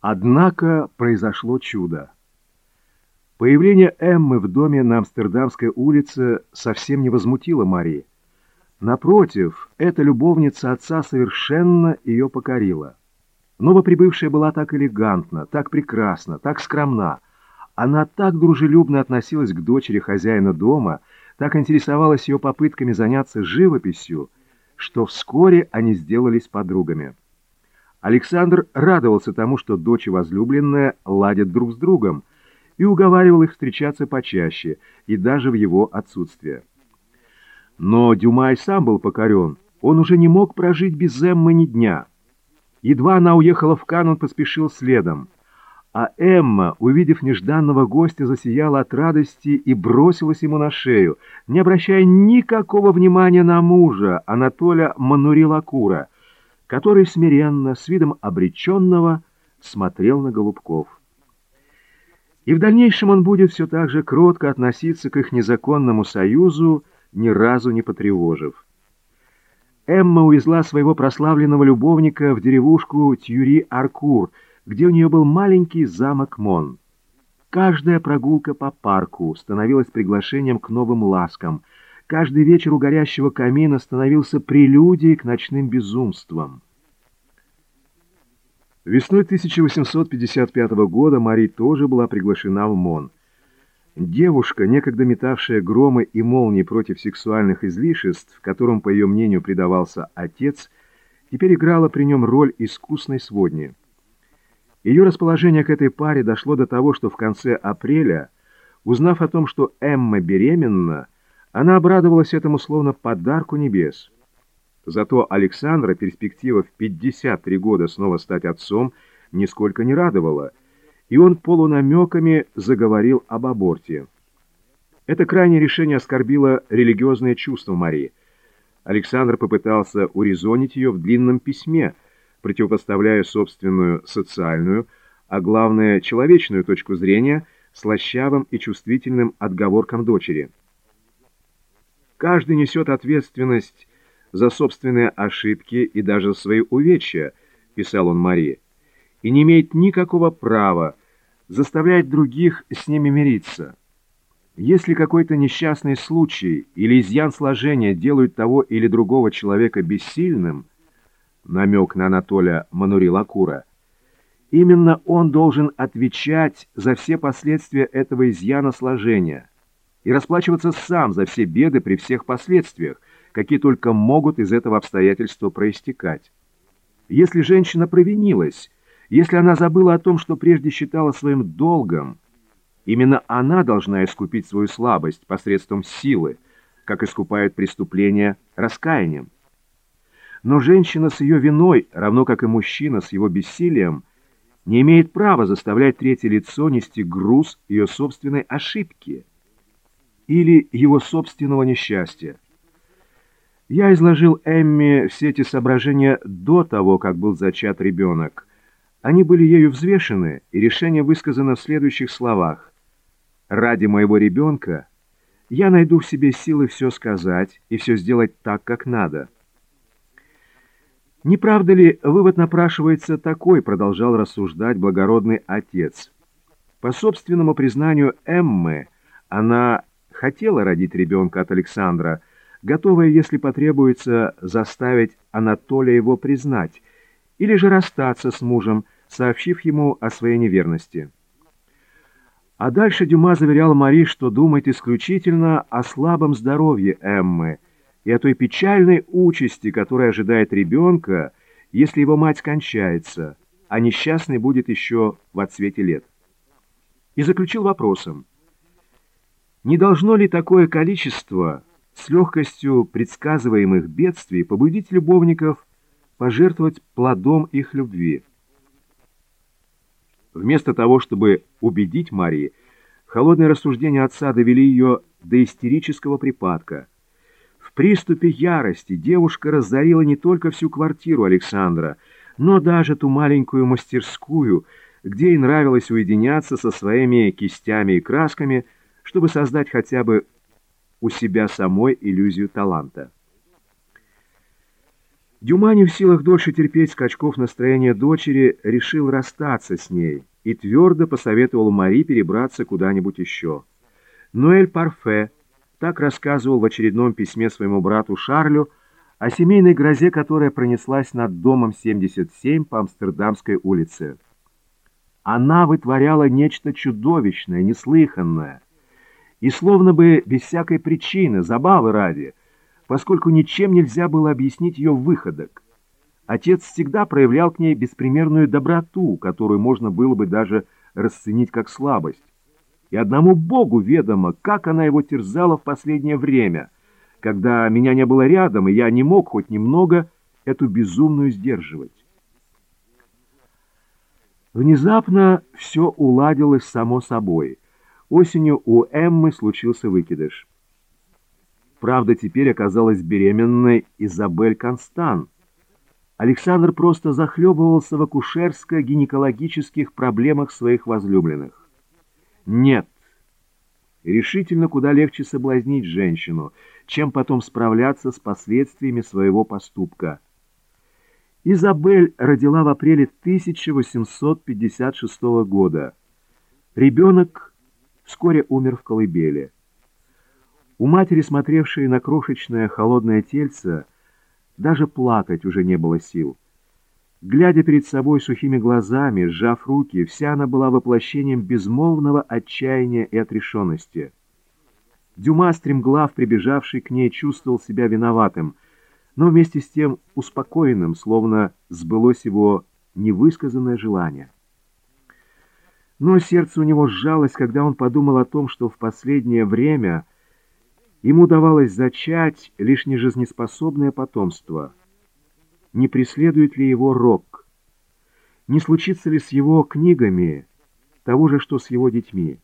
Однако произошло чудо. Появление Эммы в доме на Амстердамской улице совсем не возмутило Мари. Напротив, эта любовница отца совершенно ее покорила. Новоприбывшая была так элегантна, так прекрасна, так скромна. Она так дружелюбно относилась к дочери хозяина дома, так интересовалась ее попытками заняться живописью, что вскоре они сделались подругами. Александр радовался тому, что дочь и возлюбленная ладят друг с другом, и уговаривал их встречаться почаще, и даже в его отсутствие. Но Дюма и сам был покорен, он уже не мог прожить без Эммы ни дня. Едва она уехала в Кан, он поспешил следом. А Эмма, увидев нежданного гостя, засияла от радости и бросилась ему на шею, не обращая никакого внимания на мужа, Анатоля Манурилакура, который смиренно, с видом обреченного, смотрел на Голубков. И в дальнейшем он будет все так же кротко относиться к их незаконному союзу, ни разу не потревожив. Эмма увезла своего прославленного любовника в деревушку Тюри-Аркур, где у нее был маленький замок Мон. Каждая прогулка по парку становилась приглашением к новым ласкам. Каждый вечер у горящего камина становился прелюдией к ночным безумствам. Весной 1855 года Мари тоже была приглашена в Мон. Девушка, некогда метавшая громы и молнии против сексуальных излишеств, которым, по ее мнению, предавался отец, теперь играла при нем роль искусной сводни. Ее расположение к этой паре дошло до того, что в конце апреля, узнав о том, что Эмма беременна, она обрадовалась этому словно подарку небес. Зато Александра перспектива в 53 года снова стать отцом нисколько не радовала – и он полунамеками заговорил об аборте. Это крайнее решение оскорбило религиозное чувство Марии. Александр попытался урезонить ее в длинном письме, противопоставляя собственную социальную, а главное человечную точку зрения слащавым и чувствительным отговоркам дочери. Каждый несет ответственность за собственные ошибки и даже свои увечья, писал он Марии и не имеет никакого права заставлять других с ними мириться. Если какой-то несчастный случай или изъян сложения делают того или другого человека бессильным, намек на Анатолия Манурилакура, именно он должен отвечать за все последствия этого изъяна сложения и расплачиваться сам за все беды при всех последствиях, какие только могут из этого обстоятельства проистекать. Если женщина провинилась, если она забыла о том, что прежде считала своим долгом, именно она должна искупить свою слабость посредством силы, как искупает преступление раскаянием. Но женщина с ее виной, равно как и мужчина с его бессилием, не имеет права заставлять третье лицо нести груз ее собственной ошибки или его собственного несчастья. Я изложил Эмме все эти соображения до того, как был зачат ребенок, они были ею взвешены, и решение высказано в следующих словах. «Ради моего ребенка я найду в себе силы все сказать и все сделать так, как надо». «Не правда ли, вывод напрашивается такой», — продолжал рассуждать благородный отец. По собственному признанию Эммы, она хотела родить ребенка от Александра, готовая, если потребуется, заставить Анатолия его признать, или же расстаться с мужем, сообщив ему о своей неверности. А дальше Дюма заверял Мари, что думает исключительно о слабом здоровье Эммы и о той печальной участи, которая ожидает ребенка, если его мать скончается, а несчастный будет еще в отсвете лет. И заключил вопросом, не должно ли такое количество с легкостью предсказываемых бедствий побудить любовников пожертвовать плодом их любви. Вместо того, чтобы убедить Марии, холодные рассуждения отца довели ее до истерического припадка. В приступе ярости девушка разорила не только всю квартиру Александра, но даже ту маленькую мастерскую, где ей нравилось уединяться со своими кистями и красками, чтобы создать хотя бы у себя самой иллюзию таланта. Дюма не в силах дольше терпеть скачков настроения дочери, решил расстаться с ней и твердо посоветовал Мари перебраться куда-нибудь еще. Ноэль Парфе так рассказывал в очередном письме своему брату Шарлю о семейной грозе, которая пронеслась над домом 77 по Амстердамской улице. Она вытворяла нечто чудовищное, неслыханное, и словно бы без всякой причины, забавы ради, поскольку ничем нельзя было объяснить ее выходок. Отец всегда проявлял к ней беспримерную доброту, которую можно было бы даже расценить как слабость. И одному Богу ведомо, как она его терзала в последнее время, когда меня не было рядом, и я не мог хоть немного эту безумную сдерживать. Внезапно все уладилось само собой. Осенью у Эммы случился выкидыш. Правда, теперь оказалась беременной Изабель Констан. Александр просто захлебывался в акушерско-гинекологических проблемах своих возлюбленных. Нет. Решительно куда легче соблазнить женщину, чем потом справляться с последствиями своего поступка. Изабель родила в апреле 1856 года. Ребенок вскоре умер в колыбели. У матери, смотревшей на крошечное холодное тельце, даже плакать уже не было сил. Глядя перед собой сухими глазами, сжав руки, вся она была воплощением безмолвного отчаяния и отрешенности. Дюма, стремглав, прибежавший к ней, чувствовал себя виноватым, но вместе с тем успокоенным, словно сбылось его невысказанное желание. Но сердце у него сжалось, когда он подумал о том, что в последнее время Ему давалось зачать лишь нежизнеспособное потомство. Не преследует ли его рок? Не случится ли с его книгами того же, что с его детьми?